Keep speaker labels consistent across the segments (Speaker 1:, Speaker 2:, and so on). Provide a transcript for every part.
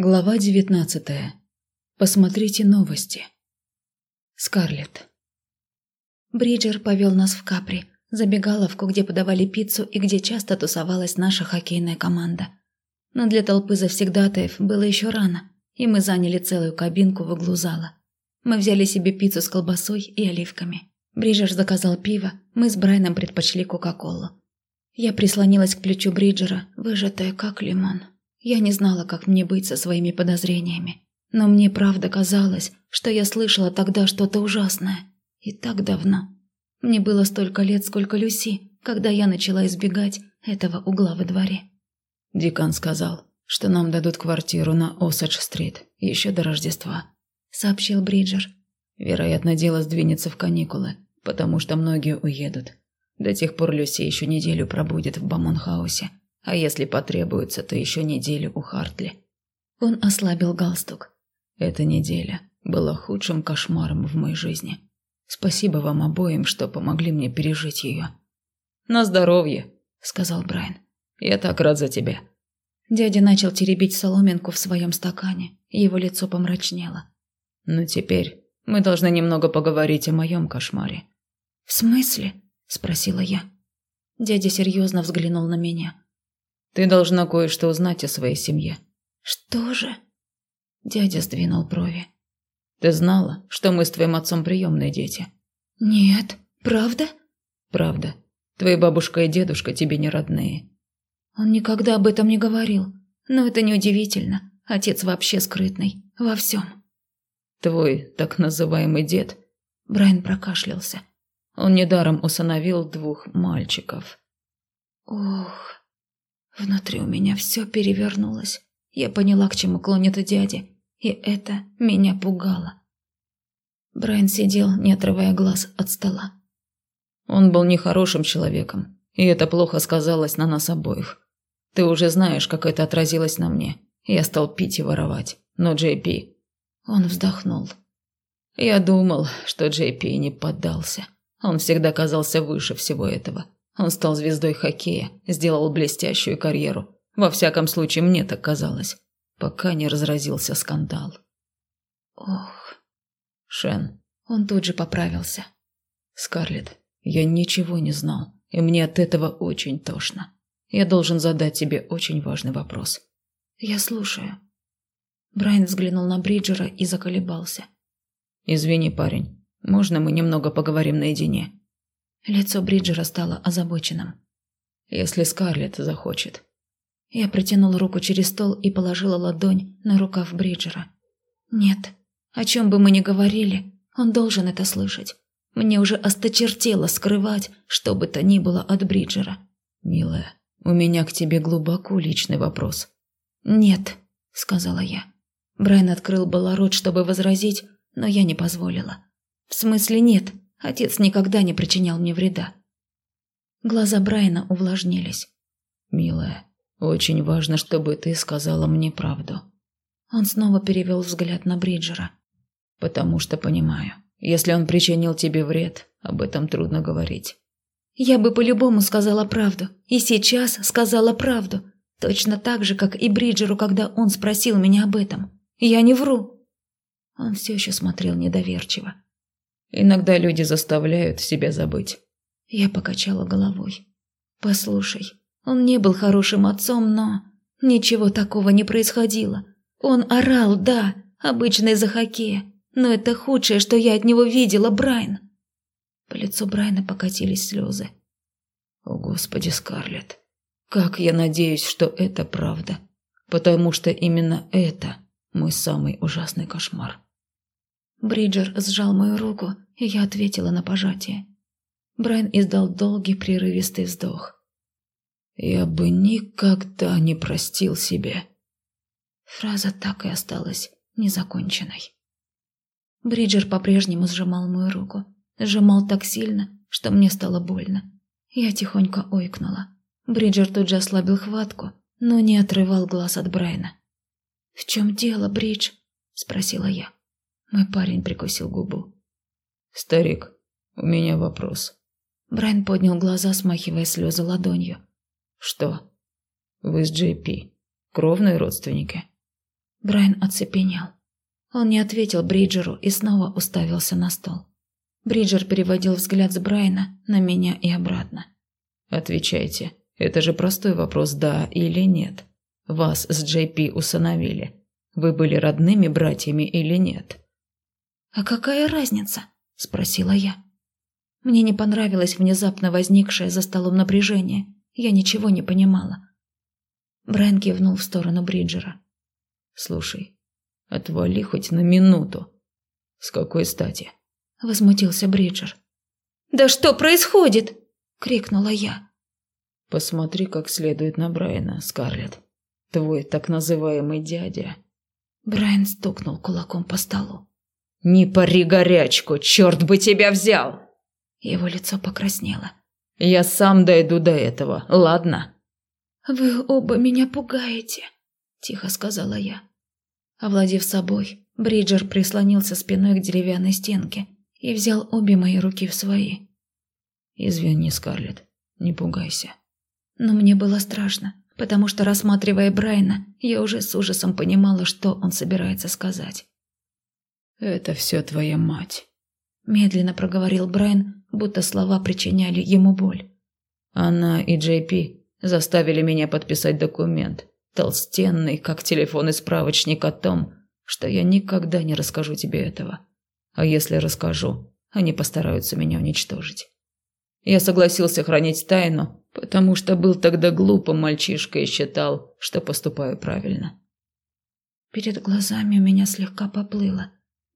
Speaker 1: Глава девятнадцатая. Посмотрите новости. Скарлетт.
Speaker 2: Бриджер повел нас в Капри, забегаловку, где подавали пиццу и где часто тусовалась наша хоккейная команда. Но для толпы завсегдатаев было еще рано, и мы заняли целую кабинку в углу зала. Мы взяли себе пиццу с колбасой и оливками. Бриджер заказал пиво, мы с Брайаном предпочли Кока-Колу. Я прислонилась к плечу Бриджера, выжатая как лимон. Я не знала, как мне быть со своими подозрениями. Но мне правда казалось, что я слышала тогда что-то ужасное. И так давно. Мне было столько лет, сколько Люси, когда я начала избегать этого угла во дворе.
Speaker 1: Дикан сказал, что нам дадут квартиру на Осадж-стрит еще до Рождества, сообщил Бриджер. Вероятно, дело сдвинется в каникулы, потому что многие уедут. До тех пор Люси еще неделю пробудет в Бамонхаусе а если потребуется, то еще неделю у Хартли.
Speaker 2: Он ослабил галстук.
Speaker 1: Эта неделя была худшим кошмаром в моей жизни. Спасибо вам обоим, что помогли мне пережить ее.
Speaker 3: На здоровье,
Speaker 1: сказал Брайан. Я так рад за тебя.
Speaker 2: Дядя начал теребить соломинку в своем стакане. Его лицо помрачнело.
Speaker 1: Ну теперь мы должны немного поговорить о моем кошмаре.
Speaker 2: В смысле? спросила я. Дядя серьезно взглянул на меня.
Speaker 1: Ты должна кое-что узнать о своей семье.
Speaker 2: Что же? Дядя сдвинул брови.
Speaker 1: Ты знала, что мы с твоим отцом приемные дети?
Speaker 2: Нет, правда?
Speaker 1: Правда. Твои бабушка и дедушка тебе не родные.
Speaker 2: Он никогда об этом не говорил. Но это неудивительно. Отец вообще скрытный. Во всем.
Speaker 1: Твой так называемый дед...
Speaker 2: Брайан прокашлялся.
Speaker 1: Он недаром усыновил двух мальчиков.
Speaker 2: Ох... Внутри у меня все перевернулось. Я поняла, к чему клонит дядя, и это меня пугало. Брайан сидел, не отрывая глаз от стола.
Speaker 1: Он был нехорошим человеком, и это плохо сказалось на нас обоих. Ты уже знаешь, как это отразилось на мне. Я стал пить и воровать. Но Джей Пи...
Speaker 2: Он вздохнул.
Speaker 1: Я думал, что Джей Пи не поддался. Он всегда казался выше всего этого. Он стал звездой хоккея, сделал блестящую карьеру. Во всяком случае, мне так казалось, пока не разразился скандал.
Speaker 2: Ох,
Speaker 1: Шен.
Speaker 2: Он тут же поправился.
Speaker 1: Скарлетт, я ничего не знал, и мне от этого очень тошно. Я должен задать тебе очень важный вопрос.
Speaker 2: Я слушаю. Брайан взглянул на Бриджера и заколебался.
Speaker 1: Извини, парень. Можно мы немного поговорим наедине?
Speaker 2: Лицо Бриджера стало озабоченным.
Speaker 1: «Если Скарлетт захочет».
Speaker 2: Я протянул руку через стол и положила ладонь на рукав Бриджера. «Нет, о чем бы мы ни говорили, он должен это слышать. Мне уже осточертело скрывать, что бы то ни было от Бриджера».
Speaker 1: «Милая, у меня к тебе глубоко личный вопрос».
Speaker 2: «Нет», — сказала я. Брайан открыл было рот, чтобы возразить, но я не позволила. «В смысле нет? Отец никогда не причинял мне вреда. Глаза Брайана увлажнились.
Speaker 1: «Милая, очень важно, чтобы ты сказала мне правду».
Speaker 2: Он снова перевел взгляд на Бриджера.
Speaker 1: «Потому что понимаю, если он причинил тебе вред, об этом трудно говорить».
Speaker 2: «Я бы по-любому сказала правду, и сейчас сказала правду, точно так же, как и Бриджеру, когда он спросил меня об этом. Я не вру». Он все еще смотрел недоверчиво.
Speaker 1: Иногда люди заставляют себя забыть.
Speaker 2: Я покачала головой. Послушай, он не был хорошим отцом, но ничего такого не происходило. Он орал, да, обычно из-за хоккея, но это худшее, что я от него видела, Брайан. По лицу Брайана покатились слезы.
Speaker 1: О, Господи, Скарлетт, как я надеюсь, что это правда, потому что именно это мой самый ужасный кошмар.
Speaker 2: Бриджер сжал мою руку, и я ответила на пожатие. Брайан издал долгий прерывистый вздох.
Speaker 1: «Я бы никогда не простил себе».
Speaker 2: Фраза так и осталась незаконченной. Бриджер по-прежнему сжимал мою руку. Сжимал так сильно, что мне стало больно. Я тихонько ойкнула. Бриджер тут же ослабил хватку, но не отрывал глаз от Брайана. «В чем дело, Бридж?» – спросила я. Мой парень прикусил губу.
Speaker 1: «Старик, у меня вопрос».
Speaker 2: Брайан поднял глаза, смахивая слезы ладонью.
Speaker 1: «Что? Вы с Джей Пи? Кровные родственники?»
Speaker 2: Брайан оцепенел. Он не ответил Бриджеру и снова уставился на стол. Бриджер переводил взгляд с Брайана на меня и обратно.
Speaker 1: «Отвечайте. Это же простой вопрос, да или нет. Вас с Джей Пи усыновили. Вы были родными братьями или нет?»
Speaker 2: «А какая разница?» – спросила я. Мне не понравилось внезапно возникшее за столом напряжение. Я ничего не понимала. Брайан кивнул в сторону Бриджера.
Speaker 1: «Слушай, отвали хоть на минуту. С какой стати?»
Speaker 2: Возмутился Бриджер. «Да что происходит?» – крикнула я.
Speaker 1: «Посмотри как следует на Брайана, Скарлетт. Твой так называемый дядя».
Speaker 2: Брайан стукнул кулаком по столу.
Speaker 1: «Не пари горячку, черт бы тебя взял!»
Speaker 2: Его лицо покраснело.
Speaker 1: «Я сам дойду до этого, ладно?»
Speaker 2: «Вы оба меня пугаете», – тихо сказала я. Овладев собой, Бриджер прислонился спиной к деревянной стенке и взял обе мои руки в свои.
Speaker 1: «Извини, Скарлетт, не пугайся».
Speaker 2: Но мне было страшно, потому что, рассматривая Брайана, я уже с ужасом понимала, что он собирается сказать.
Speaker 1: «Это все твоя мать», – медленно проговорил Брайан, будто слова причиняли ему боль. «Она и Джей Пи заставили меня подписать документ, толстенный, как телефон и справочник о том, что я никогда не расскажу тебе этого. А если расскажу, они постараются меня уничтожить. Я согласился хранить тайну, потому что был тогда глупым мальчишкой и считал, что поступаю правильно.
Speaker 2: Перед глазами у меня слегка поплыло,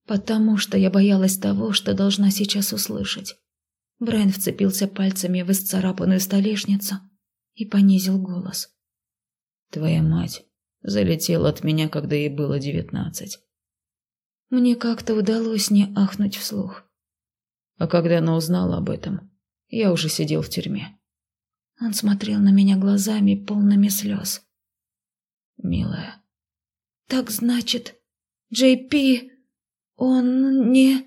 Speaker 2: потому что я боялась того, что должна сейчас услышать. Брайан вцепился пальцами в исцарапанную столешницу и понизил голос.
Speaker 1: «Твоя мать залетела от меня, когда ей было девятнадцать.
Speaker 2: Мне как-то удалось не ахнуть вслух.
Speaker 1: А когда она узнала об этом, я уже сидел в тюрьме.
Speaker 2: Он смотрел на меня глазами, полными слез.
Speaker 1: «Милая».
Speaker 2: «Так значит, Джей Пи, он не...»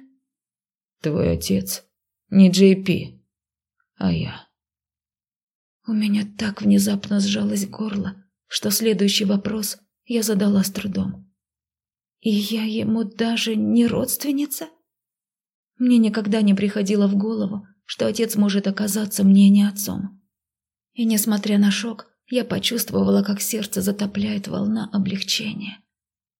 Speaker 1: «Твой отец не Джей Пи, а я».
Speaker 2: У меня так внезапно сжалось горло, что следующий вопрос я задала с трудом. И я ему даже не родственница? Мне никогда не приходило в голову, что отец может оказаться мне не отцом. И несмотря на шок, я почувствовала, как сердце затопляет волна облегчения.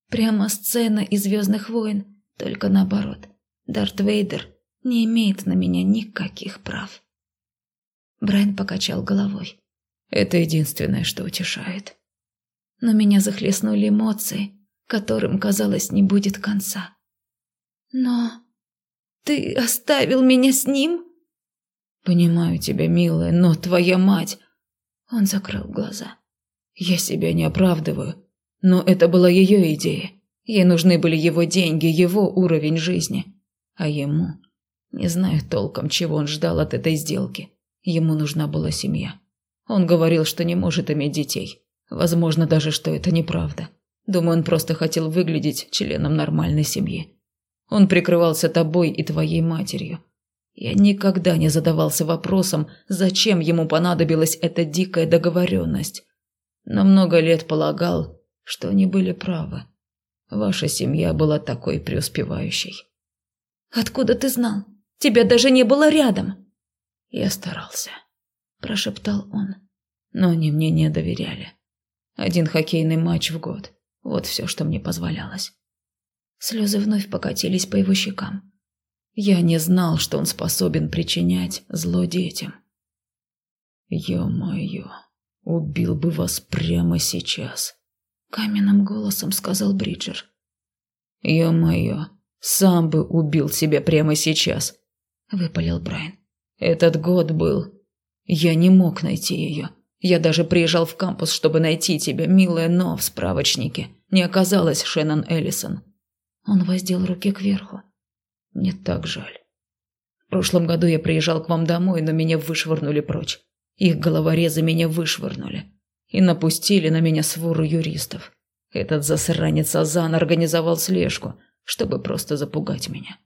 Speaker 2: Прямо сцена из «Звездных войн», только наоборот. Дарт Вейдер не имеет на меня никаких прав. Брайан покачал головой.
Speaker 1: Это единственное, что утешает.
Speaker 2: Но меня захлестнули эмоции, которым, казалось, не будет конца. «Но ты оставил меня с ним?»
Speaker 1: «Понимаю тебя, милая, но твоя мать...»
Speaker 2: Он закрыл глаза.
Speaker 1: «Я себя не оправдываю, но это была ее идея. Ей нужны были его деньги, его уровень жизни. А ему... Не знаю толком, чего он ждал от этой сделки. Ему нужна была семья. Он говорил, что не может иметь детей. Возможно даже, что это неправда. Думаю, он просто хотел выглядеть членом нормальной семьи. Он прикрывался тобой и твоей матерью. Я никогда не задавался вопросом, зачем ему понадобилась эта дикая договоренность. Но много лет полагал, что они были правы. Ваша семья была такой преуспевающей.
Speaker 2: «Откуда ты знал? Тебя даже не было рядом!»
Speaker 1: «Я старался», – прошептал он. Но они мне не доверяли. Один хоккейный матч в год. Вот все, что мне позволялось. Слезы вновь покатились по его щекам. Я не знал, что он способен причинять зло детям. «Ё-моё, убил бы вас прямо сейчас», — каменным голосом сказал Бриджер. «Ё-моё, сам бы убил себя прямо сейчас», — выпалил Брайан. «Этот год был. Я не мог найти ее. Я даже приезжал в кампус, чтобы найти тебя, милая, но в справочнике не оказалось Шеннон Эллисон. Он воздел руки кверху. Мне так жаль. В прошлом году я приезжал к вам домой, но меня вышвырнули прочь. Их головорезы меня вышвырнули. И напустили на меня свору юристов. Этот засранец Азан организовал слежку, чтобы просто запугать меня.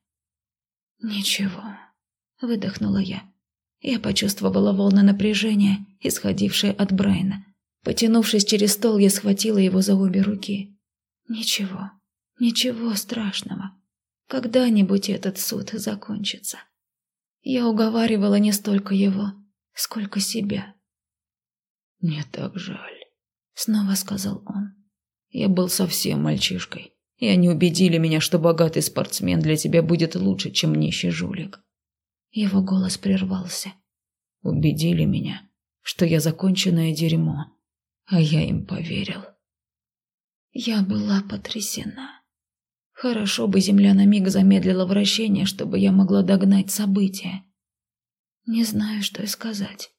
Speaker 2: «Ничего», — выдохнула я. Я почувствовала волны напряжения, исходившие от Брайана. Потянувшись через стол, я схватила его за обе руки. Ничего, ничего страшного. Когда-нибудь этот суд закончится. Я уговаривала не столько его, сколько себя.
Speaker 1: «Мне так жаль», — снова сказал он. «Я был совсем мальчишкой, и они убедили меня, что богатый спортсмен для тебя будет лучше, чем нищий жулик».
Speaker 2: Его голос прервался.
Speaker 1: «Убедили меня, что я законченное дерьмо, а я им поверил».
Speaker 2: Я была потрясена. Хорошо бы Земля на миг замедлила вращение, чтобы я могла догнать события. Не знаю, что и сказать.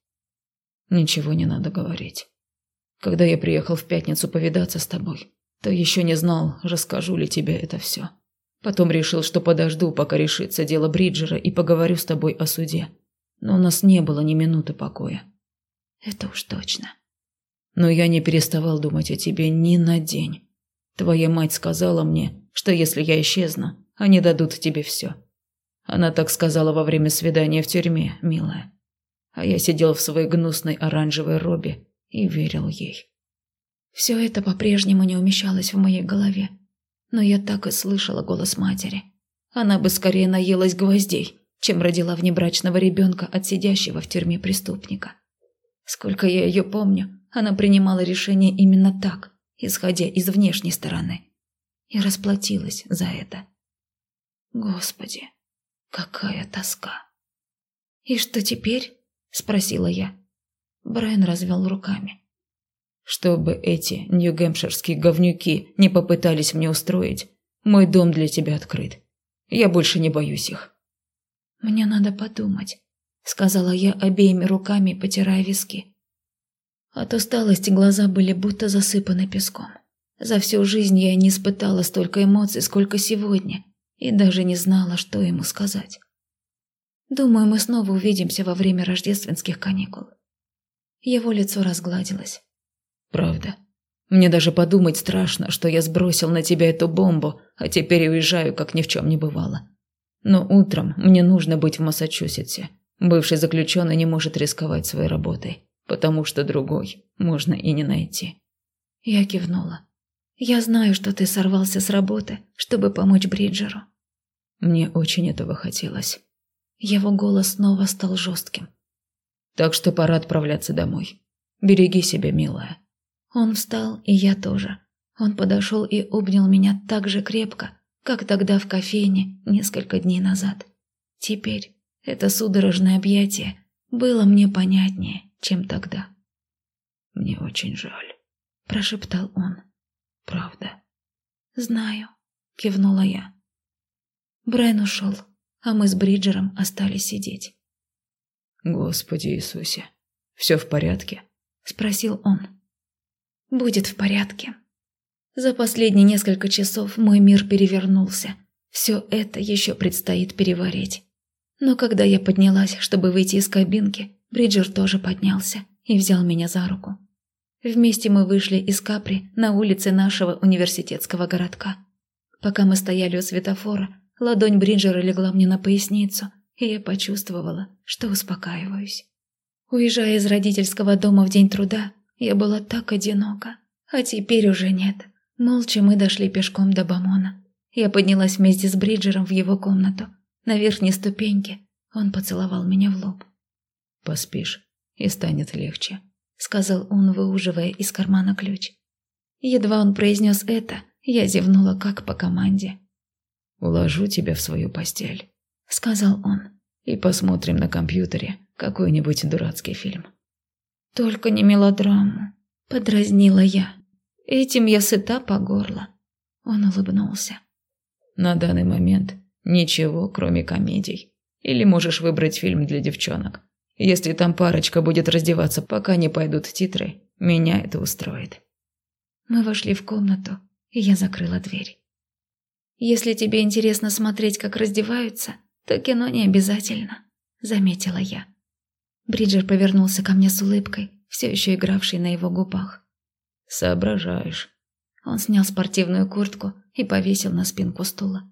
Speaker 1: Ничего не надо говорить. Когда я приехал в пятницу повидаться с тобой, то еще не знал, расскажу ли тебе это все. Потом решил, что подожду, пока решится дело Бриджера, и поговорю с тобой о суде. Но у нас не было ни минуты покоя.
Speaker 2: Это уж точно.
Speaker 1: Но я не переставал думать о тебе ни на день. Твоя мать сказала мне, что если я исчезну, они дадут тебе все. Она так сказала во время свидания в тюрьме, милая. А я сидел в своей гнусной оранжевой робе и верил ей.
Speaker 2: Все это по-прежнему не умещалось в моей голове. Но я так и слышала голос матери. Она бы скорее наелась гвоздей, чем родила внебрачного ребенка от сидящего в тюрьме преступника. Сколько я ее помню, она принимала решение именно так, исходя из внешней стороны. И расплатилась за это. Господи, какая тоска. «И что теперь?» – спросила я. Брайан развел руками.
Speaker 1: «Чтобы эти нью-гэмпширские говнюки не попытались мне устроить, мой дом для тебя открыт. Я больше не боюсь их».
Speaker 2: «Мне надо подумать», – сказала я обеими руками, потирая виски. От усталости глаза были будто засыпаны песком. За всю жизнь я не испытала столько эмоций, сколько сегодня, и даже не знала, что ему сказать. Думаю, мы снова увидимся во время рождественских каникул. Его лицо разгладилось.
Speaker 1: Правда. Мне даже подумать страшно, что я сбросил на тебя эту бомбу, а теперь уезжаю, как ни в чем не бывало. Но утром мне нужно быть в Массачусетсе. Бывший заключенный не может рисковать своей работой потому что другой можно и не найти.
Speaker 2: Я кивнула. Я знаю, что ты сорвался с работы, чтобы помочь Бриджеру.
Speaker 1: Мне очень этого хотелось.
Speaker 2: Его голос снова стал жестким.
Speaker 1: Так что пора отправляться домой. Береги себя, милая.
Speaker 2: Он встал, и я тоже. Он подошел и обнял меня так же крепко, как тогда в кофейне несколько дней назад. Теперь это судорожное объятие было мне понятнее чем тогда.
Speaker 1: «Мне очень жаль», –
Speaker 2: прошептал он.
Speaker 1: «Правда».
Speaker 2: «Знаю», – кивнула я. Брэн ушел, а мы с Бриджером остались сидеть.
Speaker 1: «Господи Иисусе, все в порядке?»
Speaker 2: – спросил он. «Будет в порядке». За последние несколько часов мой мир перевернулся. Все это еще предстоит переварить. Но когда я поднялась, чтобы выйти из кабинки, Бриджер тоже поднялся и взял меня за руку. Вместе мы вышли из Капри на улице нашего университетского городка. Пока мы стояли у светофора, ладонь Бриджера легла мне на поясницу, и я почувствовала, что успокаиваюсь. Уезжая из родительского дома в день труда, я была так одинока, а теперь уже нет. Молча мы дошли пешком до Бамона. Я поднялась вместе с Бриджером в его комнату. На верхней ступеньке он поцеловал меня в лоб.
Speaker 1: Поспишь, и станет легче», —
Speaker 2: сказал он, выуживая из кармана ключ. Едва он произнес это, я зевнула как по команде.
Speaker 1: «Уложу тебя в свою постель», —
Speaker 2: сказал он.
Speaker 1: «И посмотрим на компьютере какой-нибудь дурацкий фильм».
Speaker 2: «Только не мелодраму», — подразнила я. «Этим я сыта по горло». Он улыбнулся.
Speaker 1: «На данный момент ничего, кроме комедий. Или можешь выбрать фильм для девчонок. Если там парочка будет раздеваться, пока не пойдут титры, меня это устроит.
Speaker 2: Мы вошли в комнату, и я закрыла дверь. Если тебе интересно смотреть, как раздеваются, то кино не обязательно, заметила я. Бриджер повернулся ко мне с улыбкой, все еще игравшей на его губах.
Speaker 1: Соображаешь.
Speaker 2: Он снял спортивную куртку и повесил на спинку стула.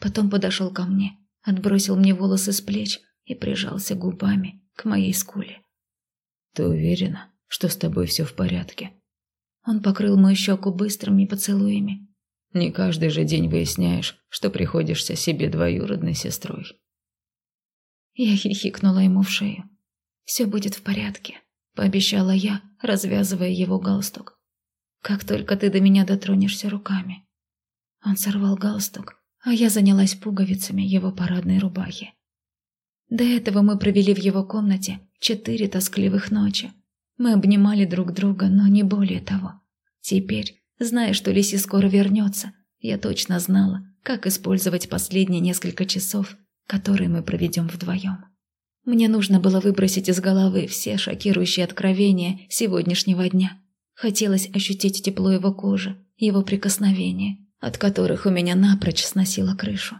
Speaker 2: Потом подошел ко мне, отбросил мне волосы с плеч и прижался губами к моей скуле.
Speaker 1: «Ты уверена, что с тобой все в порядке?»
Speaker 2: Он покрыл мою щеку быстрыми поцелуями.
Speaker 1: Не каждый же день выясняешь, что приходишься себе двоюродной сестрой.
Speaker 2: Я хихикнула ему в шею. «Все будет в порядке», – пообещала я, развязывая его галстук. «Как только ты до меня дотронешься руками». Он сорвал галстук, а я занялась пуговицами его парадной рубахи. До этого мы провели в его комнате четыре тоскливых ночи. Мы обнимали друг друга, но не более того. Теперь, зная, что Лиси скоро вернется, я точно знала, как использовать последние несколько часов, которые мы проведем вдвоем. Мне нужно было выбросить из головы все шокирующие откровения сегодняшнего дня. Хотелось ощутить тепло его кожи, его прикосновения, от которых у меня напрочь сносило крышу.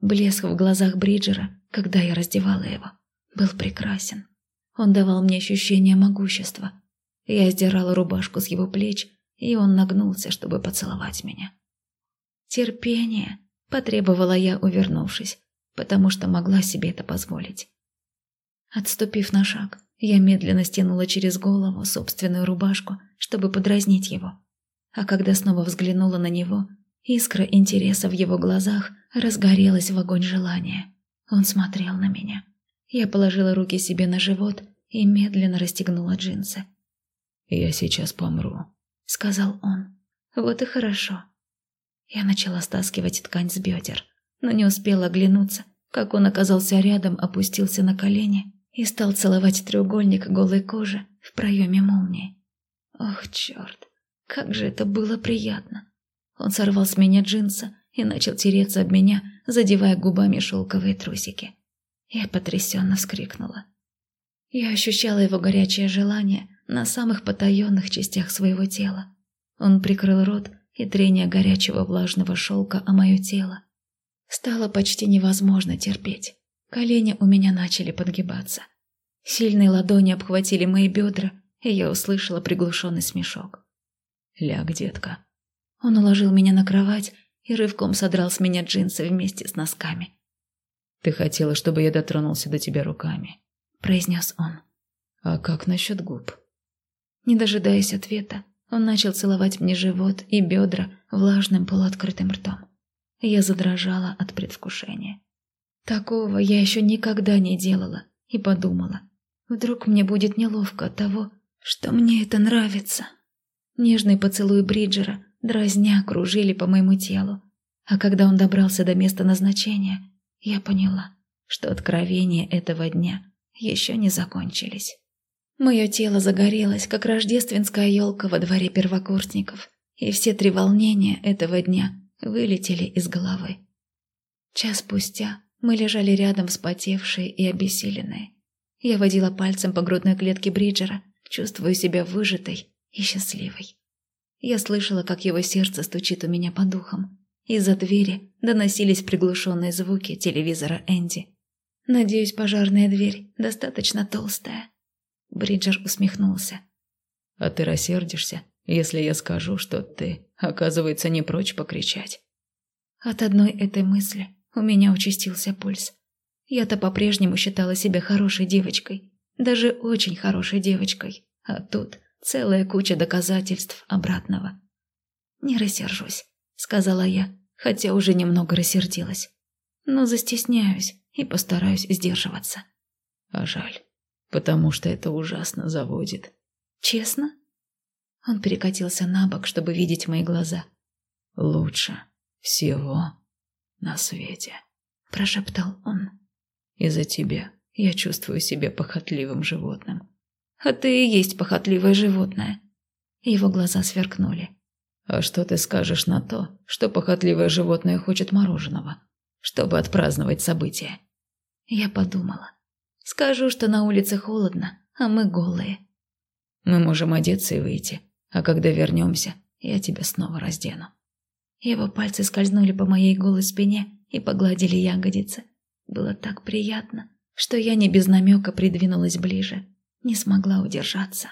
Speaker 2: Блеск в глазах Бриджера, когда я раздевала его, был прекрасен. Он давал мне ощущение могущества. Я сдирала рубашку с его плеч, и он нагнулся, чтобы поцеловать меня. «Терпение», – потребовала я, увернувшись, потому что могла себе это позволить. Отступив на шаг, я медленно стянула через голову собственную рубашку, чтобы подразнить его. А когда снова взглянула на него, искра интереса в его глазах разгорелась в огонь желания. Он смотрел на меня. Я положила руки себе на живот и медленно расстегнула джинсы.
Speaker 1: «Я сейчас помру», — сказал он.
Speaker 2: «Вот и хорошо». Я начала стаскивать ткань с бедер, но не успела оглянуться, как он оказался рядом, опустился на колени и стал целовать треугольник голой кожи в проеме молнии. Ох, черт, как же это было приятно. Он сорвал с меня джинсы и начал тереться об меня, задевая губами шелковые трусики. Я потрясенно вскрикнула. Я ощущала его горячее желание на самых потаенных частях своего тела. Он прикрыл рот, и трение горячего влажного шелка о мое тело. Стало почти невозможно терпеть. Колени у меня начали подгибаться. Сильные ладони обхватили мои бедра, и я услышала приглушенный смешок.
Speaker 1: «Ляг, детка».
Speaker 2: Он уложил меня на кровать и рывком содрал с меня джинсы вместе с носками.
Speaker 1: «Ты хотела, чтобы я дотронулся до тебя руками», — произнес он. «А как насчет губ?»
Speaker 2: Не дожидаясь ответа, он начал целовать мне живот и бедра влажным полуоткрытым ртом. Я задрожала от предвкушения. Такого я еще никогда не делала и подумала. Вдруг мне будет неловко от того, что мне это нравится. Нежный поцелуй Бриджера дразня кружили по моему телу. А когда он добрался до места назначения, я поняла, что откровения этого дня еще не закончились. Мое тело загорелось, как рождественская елка во дворе первокурсников, и все три волнения этого дня вылетели из головы. Час спустя мы лежали рядом вспотевшие и обессиленные. Я водила пальцем по грудной клетке Бриджера, чувствуя себя выжатой и счастливой. Я слышала, как его сердце стучит у меня по духам. Из-за двери доносились приглушенные звуки телевизора Энди. Надеюсь, пожарная дверь достаточно толстая. Бриджер усмехнулся.
Speaker 1: «А ты рассердишься, если я скажу, что ты, оказывается, не прочь покричать?»
Speaker 2: От одной этой мысли у меня участился пульс. Я-то по-прежнему считала себя хорошей девочкой, даже очень хорошей девочкой, а тут целая куча доказательств обратного. «Не рассержусь», — сказала я, хотя уже немного рассердилась. «Но застесняюсь и постараюсь сдерживаться».
Speaker 1: «А жаль, потому что это ужасно заводит».
Speaker 2: «Честно?» Он перекатился на бок, чтобы видеть мои глаза.
Speaker 1: «Лучше всего на свете», –
Speaker 2: прошептал он.
Speaker 1: «Из-за тебя я чувствую себя похотливым животным».
Speaker 2: «А ты и есть похотливое животное». Его глаза сверкнули.
Speaker 1: «А что ты скажешь на то, что похотливое животное хочет мороженого, чтобы отпраздновать событие?»
Speaker 2: Я подумала. «Скажу, что на улице холодно, а мы голые».
Speaker 1: «Мы можем одеться и выйти, а когда вернемся, я тебя снова раздену».
Speaker 2: Его пальцы скользнули по моей голой спине и погладили ягодицы. Было так приятно, что я не без намека придвинулась ближе, не смогла удержаться.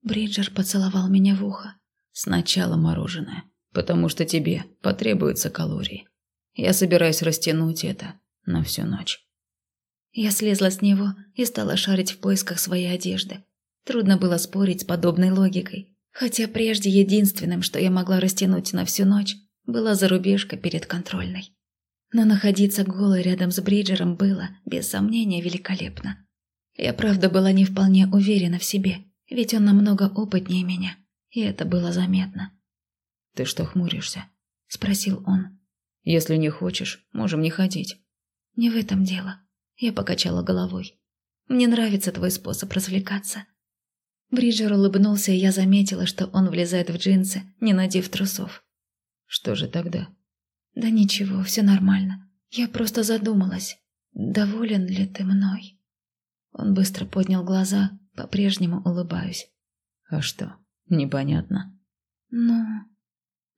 Speaker 2: Бриджер поцеловал меня в ухо.
Speaker 1: «Сначала мороженое, потому что тебе потребуются калории. Я собираюсь растянуть это на всю ночь».
Speaker 2: Я слезла с него и стала шарить в поисках своей одежды. Трудно было спорить с подобной логикой. Хотя прежде единственным, что я могла растянуть на всю ночь, была зарубежка перед контрольной. Но находиться голой рядом с Бриджером было, без сомнения, великолепно. Я правда была не вполне уверена в себе, ведь он намного опытнее меня, и это было заметно.
Speaker 1: «Ты что хмуришься?»
Speaker 2: – спросил он.
Speaker 1: «Если не хочешь, можем не ходить».
Speaker 2: «Не в этом дело». Я покачала головой. «Мне нравится твой способ развлекаться». Бриджер улыбнулся, и я заметила, что он влезает в джинсы, не надев трусов.
Speaker 1: «Что же тогда?»
Speaker 2: «Да ничего, все нормально. Я просто задумалась, доволен ли ты мной?» Он быстро поднял глаза, по-прежнему улыбаюсь.
Speaker 1: «А что, непонятно?»
Speaker 2: «Ну,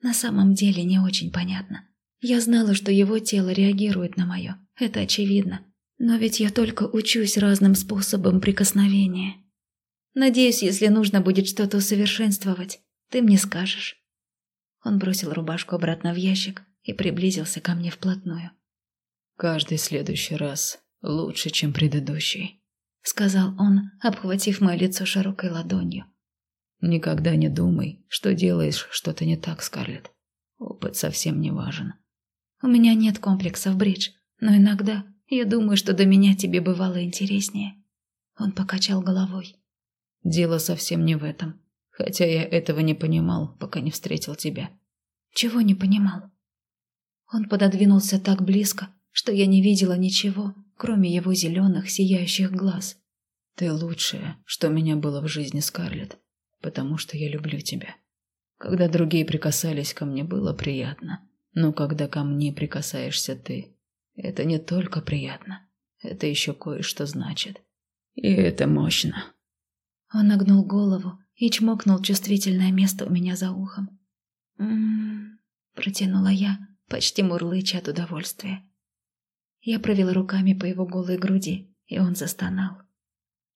Speaker 2: на самом деле не очень понятно. Я знала, что его тело реагирует на мое, это очевидно. Но ведь я только учусь разным способам прикосновения. Надеюсь, если нужно будет что-то усовершенствовать, ты мне скажешь». Он бросил рубашку обратно в ящик и приблизился ко мне вплотную.
Speaker 1: «Каждый следующий раз лучше, чем предыдущий», —
Speaker 2: сказал он, обхватив мое лицо широкой ладонью.
Speaker 1: «Никогда не думай, что делаешь что-то не так, Скарлетт. Опыт совсем не важен».
Speaker 2: «У меня нет комплексов, Бридж, но иногда я думаю, что до меня тебе бывало интереснее». Он покачал головой.
Speaker 1: «Дело совсем не в этом, хотя я этого не понимал, пока не встретил тебя».
Speaker 2: «Чего не понимал?» Он пододвинулся так близко, что я не видела ничего, кроме его зеленых, сияющих глаз.
Speaker 1: «Ты лучшее, что меня было в жизни, Скарлетт, потому что я люблю тебя. Когда другие прикасались ко мне, было приятно, но когда ко мне прикасаешься ты, это не только приятно, это еще кое-что значит. И это мощно».
Speaker 2: Он нагнул голову и чмокнул чувствительное место у меня за ухом. «М-м-м», протянула я, почти мурлыча от удовольствия. Я провела руками по его голой груди, и он застонал.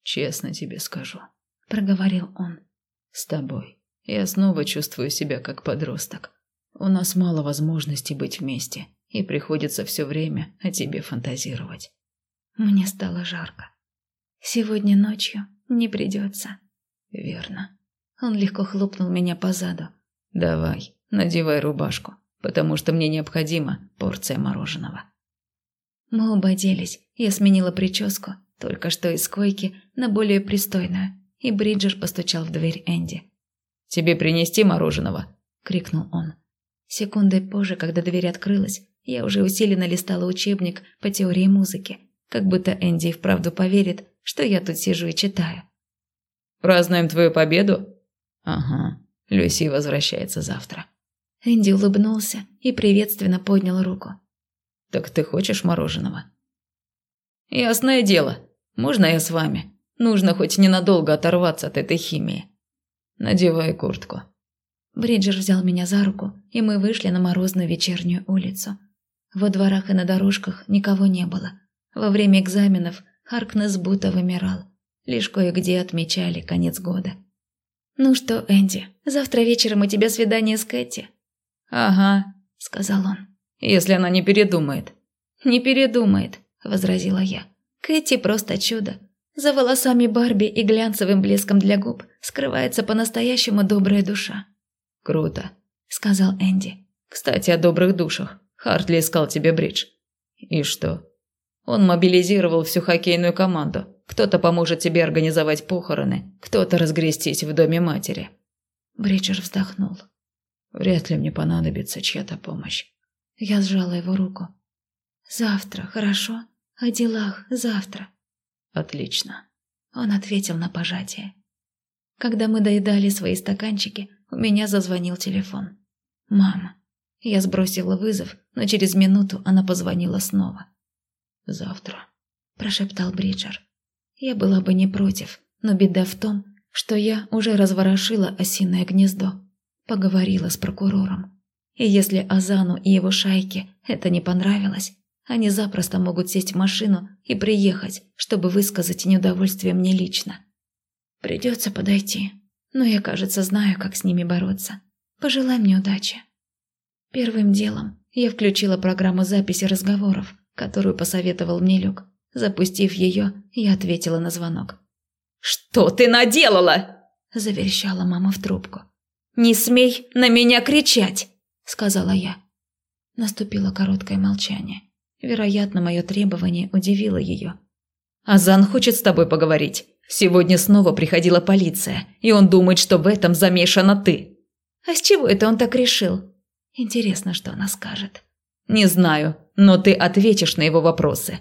Speaker 1: «Честно тебе скажу», —
Speaker 2: проговорил он.
Speaker 1: «С тобой я снова чувствую себя как подросток. У нас мало возможностей быть вместе, и приходится все время о тебе фантазировать».
Speaker 2: Мне стало жарко. Сегодня ночью не придется.
Speaker 1: Верно.
Speaker 2: Он легко хлопнул меня по заду.
Speaker 1: Давай, надевай рубашку потому что мне необходима порция мороженого.
Speaker 2: Мы оба оделись, я сменила прическу, только что из койки на более пристойную, и Бриджер постучал в дверь Энди.
Speaker 1: «Тебе принести мороженого?» – крикнул он.
Speaker 2: Секундой позже, когда дверь открылась, я уже усиленно листала учебник по теории музыки, как будто Энди вправду поверит, что я тут сижу и читаю.
Speaker 1: «Празднуем твою победу?» «Ага, Люси возвращается завтра».
Speaker 2: Энди улыбнулся и приветственно поднял руку.
Speaker 1: «Так ты хочешь мороженого?» «Ясное дело. Можно я с вами? Нужно хоть ненадолго оторваться от этой химии. Надевай куртку».
Speaker 2: Бриджер взял меня за руку, и мы вышли на морозную вечернюю улицу. Во дворах и на дорожках никого не было. Во время экзаменов Харкнес будто вымирал. Лишь кое-где отмечали конец года. «Ну что, Энди, завтра вечером у тебя свидание с Кэти?»
Speaker 1: «Ага», —
Speaker 2: сказал он.
Speaker 1: «Если она не передумает».
Speaker 2: «Не передумает», — возразила я. «Кэти просто чудо. За волосами Барби и глянцевым блеском для губ скрывается по-настоящему добрая душа».
Speaker 1: «Круто», —
Speaker 2: сказал Энди.
Speaker 1: «Кстати, о добрых душах. Хартли искал тебе бридж». «И что?» «Он мобилизировал всю хоккейную команду. Кто-то поможет тебе организовать похороны, кто-то разгрестись в доме матери».
Speaker 2: Бриджер вздохнул.
Speaker 1: Вряд ли мне понадобится чья-то помощь.
Speaker 2: Я сжала его руку. «Завтра, хорошо? О делах завтра».
Speaker 1: «Отлично».
Speaker 2: Он ответил на пожатие. Когда мы доедали свои стаканчики, у меня зазвонил телефон. «Мама». Я сбросила вызов, но через минуту она позвонила снова.
Speaker 1: «Завтра», –
Speaker 2: прошептал Бриджер. Я была бы не против, но беда в том, что я уже разворошила осиное гнездо. Поговорила с прокурором. И если Азану и его шайке это не понравилось, они запросто могут сесть в машину и приехать, чтобы высказать неудовольствие мне лично. Придется подойти, но я, кажется, знаю, как с ними бороться. Пожелай мне удачи. Первым делом я включила программу записи разговоров, которую посоветовал мне Люк. Запустив ее, я ответила на звонок.
Speaker 3: «Что ты наделала?»
Speaker 2: – заверещала мама в трубку. «Не смей на меня кричать!» – сказала я. Наступило короткое молчание. Вероятно, мое требование удивило ее.
Speaker 3: «Азан хочет с тобой поговорить. Сегодня снова приходила полиция, и он думает, что в этом замешана ты».
Speaker 2: «А с чего это он так решил?» «Интересно, что она скажет».
Speaker 3: «Не знаю, но ты ответишь на его вопросы».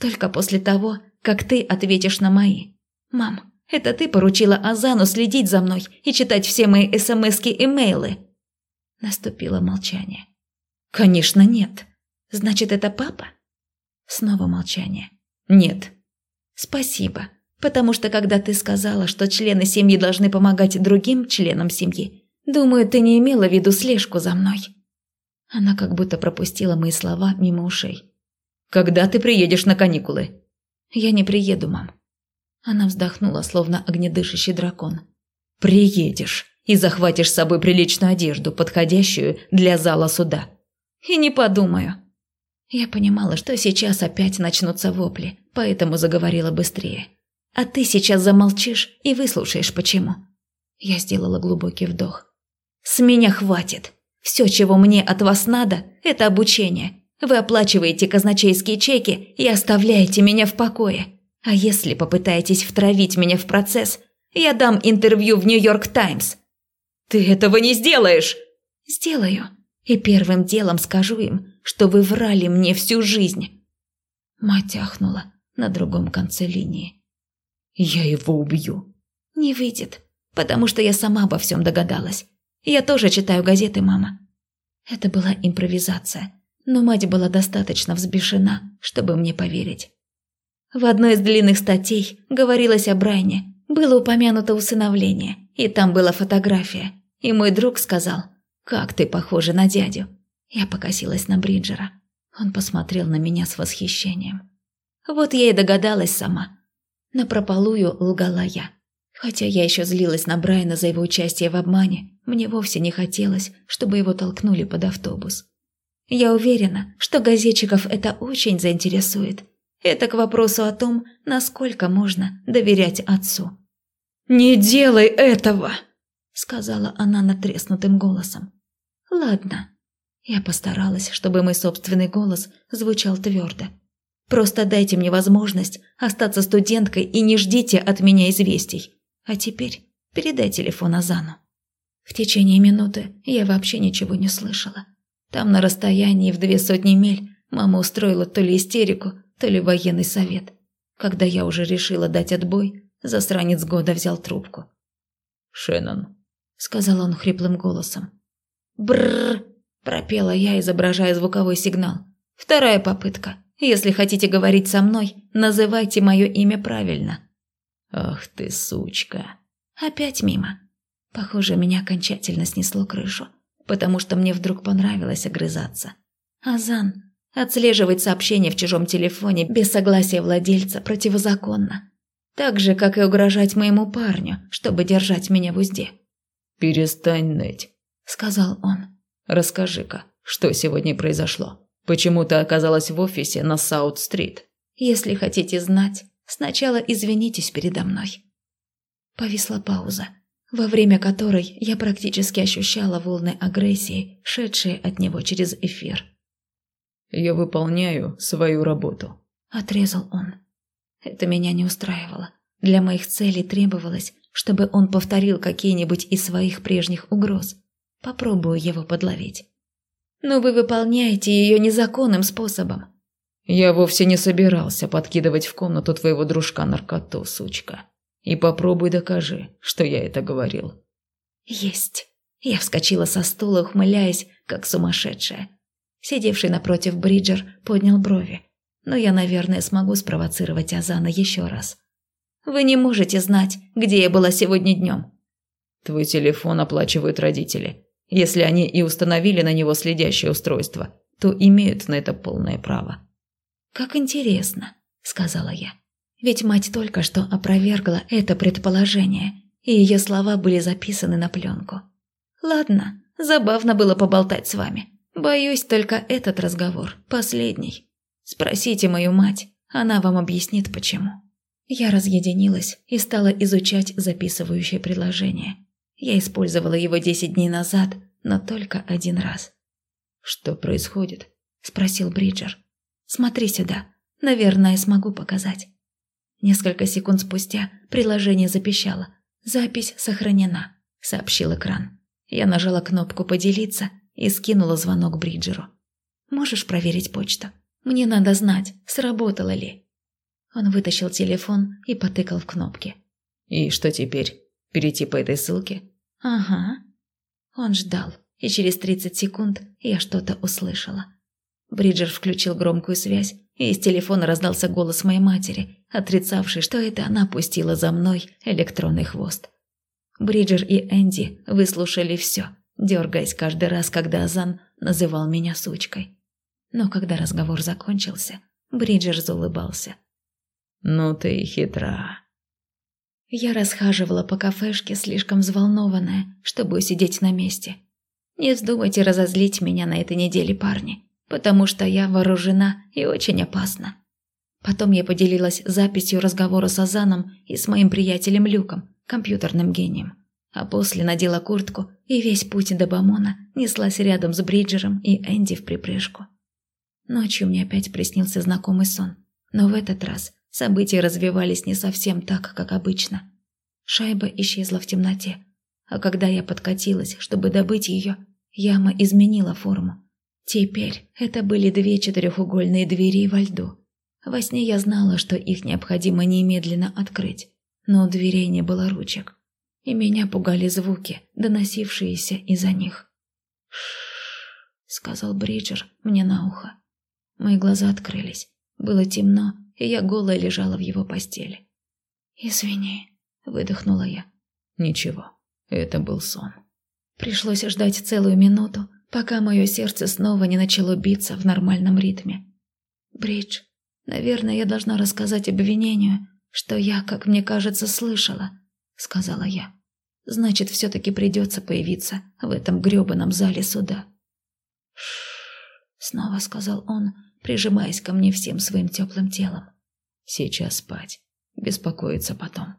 Speaker 2: «Только после того, как ты ответишь на мои. Мам, это ты поручила Азану следить за мной и читать все мои смски и мейлы?» Наступило молчание. «Конечно, нет. Значит, это папа?» Снова молчание. «Нет». «Спасибо, потому что когда ты сказала, что члены семьи должны помогать другим членам семьи, думаю, ты не имела в виду слежку за мной». Она как будто пропустила мои слова мимо ушей.
Speaker 3: «Когда ты приедешь на каникулы?»
Speaker 2: «Я не приеду, мам». Она вздохнула, словно огнедышащий дракон.
Speaker 3: «Приедешь и захватишь с собой приличную одежду, подходящую для зала суда».
Speaker 2: «И не подумаю». Я понимала, что сейчас опять начнутся вопли, поэтому заговорила быстрее. «А ты сейчас замолчишь и выслушаешь, почему». Я сделала глубокий вдох. «С меня хватит. Все, чего мне от вас надо, это обучение. Вы оплачиваете казначейские чеки и оставляете меня в покое. А если попытаетесь втравить меня в процесс, я дам интервью в Нью-Йорк Таймс».
Speaker 3: «Ты этого не сделаешь!»
Speaker 2: «Сделаю. И первым делом скажу им, что вы врали мне всю жизнь». Мать ахнула на другом конце линии.
Speaker 3: «Я его убью».
Speaker 2: «Не выйдет, потому что я сама обо всем догадалась. Я тоже читаю газеты, мама». Это была импровизация но мать была достаточно взбешена, чтобы мне поверить. В одной из длинных статей говорилось о Брайне, было упомянуто усыновление, и там была фотография, и мой друг сказал «Как ты похожа на дядю?» Я покосилась на Бриджера. Он посмотрел на меня с восхищением. Вот я и догадалась сама. Напропалую лгала я. Хотя я еще злилась на Брайана за его участие в обмане, мне вовсе не хотелось, чтобы его толкнули под автобус. Я уверена, что газетчиков это очень заинтересует. Это к вопросу о том, насколько можно доверять отцу.
Speaker 3: «Не делай этого!»
Speaker 2: – сказала она натреснутым голосом. «Ладно». Я постаралась, чтобы мой собственный голос звучал твердо. «Просто дайте мне возможность остаться студенткой и не ждите от меня известий. А теперь передай телефон Азану». В течение минуты я вообще ничего не слышала. Там на расстоянии в две сотни миль мама устроила то ли истерику, то ли военный совет. Когда я уже решила дать отбой, засранец года взял трубку.
Speaker 3: «Шеннон», —
Speaker 2: сказал он хриплым голосом. «Брррр», — пропела я, изображая звуковой сигнал. «Вторая попытка. Если хотите говорить со мной, называйте мое имя правильно».
Speaker 3: «Ах ты, сучка!»
Speaker 2: Опять мимо. Похоже, меня окончательно снесло крышу потому что мне вдруг понравилось огрызаться. Азан, отслеживать сообщения в чужом телефоне без согласия владельца противозаконно. Так же, как и угрожать моему парню, чтобы держать меня в узде.
Speaker 3: «Перестань ныть», —
Speaker 2: сказал он.
Speaker 3: «Расскажи-ка, что сегодня произошло? Почему ты оказалась в офисе на Саут-стрит?»
Speaker 2: «Если хотите знать, сначала извинитесь передо мной». Повисла пауза во время которой я практически ощущала волны агрессии, шедшие от него через эфир.
Speaker 3: «Я выполняю свою работу», –
Speaker 2: отрезал он. Это меня не устраивало. Для моих целей требовалось, чтобы он повторил какие-нибудь из своих прежних угроз. Попробую его подловить. Но вы выполняете ее незаконным способом.
Speaker 3: Я вовсе не собирался подкидывать в комнату твоего дружка наркоту, сучка. И попробуй докажи, что я это говорил».
Speaker 2: «Есть». Я вскочила со стула, ухмыляясь, как сумасшедшая. Сидевший напротив Бриджер поднял брови. Но я, наверное, смогу спровоцировать Азана еще раз. «Вы не можете знать, где я была сегодня днем».
Speaker 3: «Твой телефон оплачивают родители. Если они и установили на него следящее устройство, то имеют на это полное право».
Speaker 2: «Как интересно», — сказала я. Ведь мать только что опровергла это предположение, и ее слова были записаны на пленку. «Ладно, забавно было поболтать с вами. Боюсь, только этот разговор последний. Спросите мою мать, она вам объяснит, почему». Я разъединилась и стала изучать записывающее приложение. Я использовала его десять дней назад, но только один раз.
Speaker 3: «Что происходит?»
Speaker 2: – спросил Бриджер. «Смотри сюда. Наверное, смогу показать». Несколько секунд спустя приложение запищало. «Запись сохранена», – сообщил экран. Я нажала кнопку «Поделиться» и скинула звонок Бриджеру. «Можешь проверить почту? Мне надо знать, сработало ли». Он вытащил телефон и потыкал в кнопки.
Speaker 3: «И что теперь? Перейти по этой ссылке?»
Speaker 2: «Ага». Он ждал, и через 30 секунд я что-то услышала. Бриджер включил громкую связь, и из телефона раздался голос моей матери, отрицавший, что это она пустила за мной электронный хвост. Бриджер и Энди выслушали все, дергаясь каждый раз, когда Азан называл меня сучкой. Но когда разговор закончился, Бриджер заулыбался –
Speaker 3: «Ну ты хитра».
Speaker 2: Я расхаживала по кафешке, слишком взволнованная, чтобы сидеть на месте. Не вздумайте разозлить меня на этой неделе, парни, потому что я вооружена и очень опасна. Потом я поделилась записью разговора с Азаном и с моим приятелем Люком, компьютерным гением. А после надела куртку и весь путь до Бамона неслась рядом с Бриджером и Энди в припрыжку. Ночью мне опять приснился знакомый сон, но в этот раз События развивались не совсем так, как обычно. Шайба исчезла в темноте, а когда я подкатилась, чтобы добыть ее, яма изменила форму. Теперь это были две четырехугольные двери во льду. Во сне я знала, что их необходимо немедленно открыть, но у дверей не было ручек, и меня пугали звуки, доносившиеся из-за них. «Ш-ш-ш», сказал Бриджер мне на ухо. Мои глаза открылись. Было темно, и я голая лежала в его постели. «Извини», — выдохнула я.
Speaker 3: «Ничего, это был сон».
Speaker 2: Пришлось ждать целую минуту, пока мое сердце снова не начало биться в нормальном ритме. «Бридж, наверное, я должна рассказать обвинению, что я, как мне кажется, слышала», — сказала я. «Значит, все-таки придется появиться в этом гребаном зале суда». «Ш-ш-ш», снова сказал он, — прижимаясь ко мне всем своим теплым телом.
Speaker 3: «Сейчас спать. Беспокоиться потом».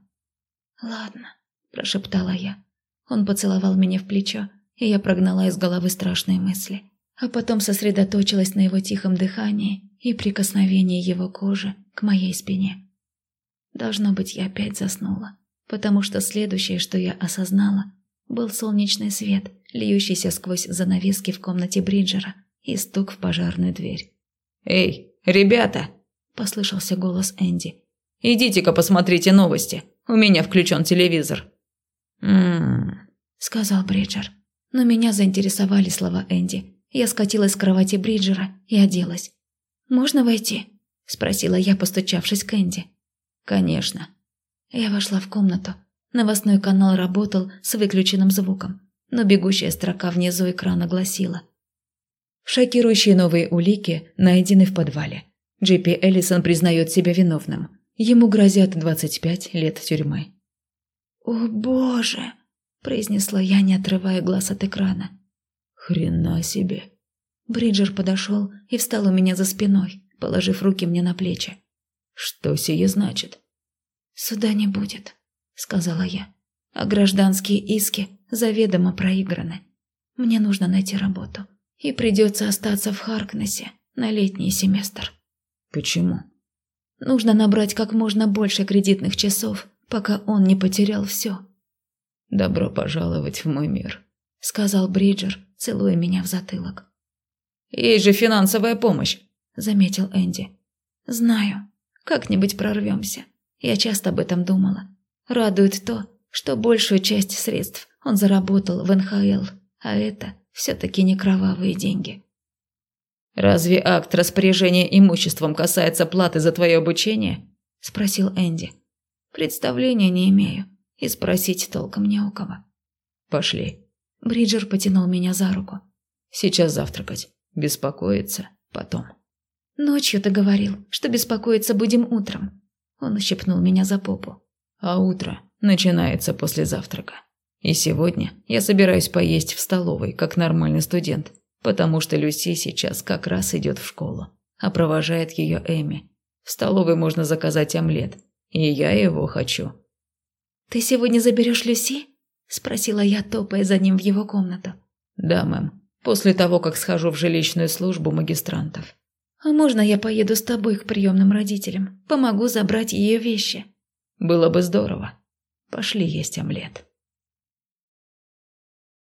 Speaker 2: «Ладно», – прошептала я. Он поцеловал меня в плечо, и я прогнала из головы страшные мысли. А потом сосредоточилась на его тихом дыхании и прикосновении его кожи к моей спине. Должно быть, я опять заснула, потому что следующее, что я осознала, был солнечный свет, льющийся сквозь занавески в комнате Бриджера и стук в пожарную дверь.
Speaker 3: «Эй, ребята!» – послышался голос Энди. «Идите-ка посмотрите новости. У меня включен телевизор».
Speaker 2: «М-м-м», сказал Бриджер. Но меня заинтересовали слова Энди. Я скатилась с кровати Бриджера и оделась. «Можно войти?» – спросила я, постучавшись к Энди.
Speaker 3: «Конечно».
Speaker 2: Я вошла в комнату. Новостной канал работал с выключенным звуком, но бегущая строка внизу экрана гласила
Speaker 1: Шокирующие новые улики найдены в подвале. Джипи Эллисон признает себя виновным. Ему грозят 25 лет тюрьмы.
Speaker 2: «О, боже!» – произнесла я, не отрывая глаз от экрана.
Speaker 3: «Хрена себе!»
Speaker 2: Бриджер подошел и встал у меня за спиной, положив руки мне на плечи.
Speaker 3: «Что сие значит?»
Speaker 2: «Суда не будет», – сказала я. «А гражданские иски заведомо проиграны. Мне нужно найти работу и придется остаться в Харкнессе на летний семестр.
Speaker 3: Почему?
Speaker 2: Нужно набрать как можно больше кредитных часов, пока он не потерял все.
Speaker 3: «Добро пожаловать в мой мир», —
Speaker 2: сказал Бриджер, целуя меня в затылок.
Speaker 3: «Есть же финансовая помощь», — заметил Энди.
Speaker 2: «Знаю. Как-нибудь прорвемся. Я часто об этом думала. Радует то, что большую часть средств он заработал в НХЛ, а это все-таки не кровавые деньги.
Speaker 3: «Разве акт распоряжения имуществом касается платы за твое обучение?» – спросил Энди.
Speaker 2: «Представления не имею, и спросить толком не у кого».
Speaker 3: «Пошли».
Speaker 2: Бриджер потянул меня за руку.
Speaker 3: «Сейчас завтракать. Беспокоиться потом».
Speaker 2: «Ночью ты говорил, что беспокоиться будем утром». Он ущипнул меня за попу.
Speaker 3: «А утро начинается после завтрака». И сегодня я собираюсь поесть в столовой, как нормальный студент, потому что Люси сейчас как раз идет в школу, а провожает ее Эми. В столовой можно заказать омлет, И я его хочу».
Speaker 2: «Ты сегодня заберешь Люси?» – спросила я, топая за ним в его комнату.
Speaker 3: «Да, мэм. После того, как схожу в жилищную службу магистрантов».
Speaker 2: «А можно я поеду с тобой к приемным родителям? Помогу забрать ее вещи?»
Speaker 3: «Было бы здорово. Пошли есть омлет».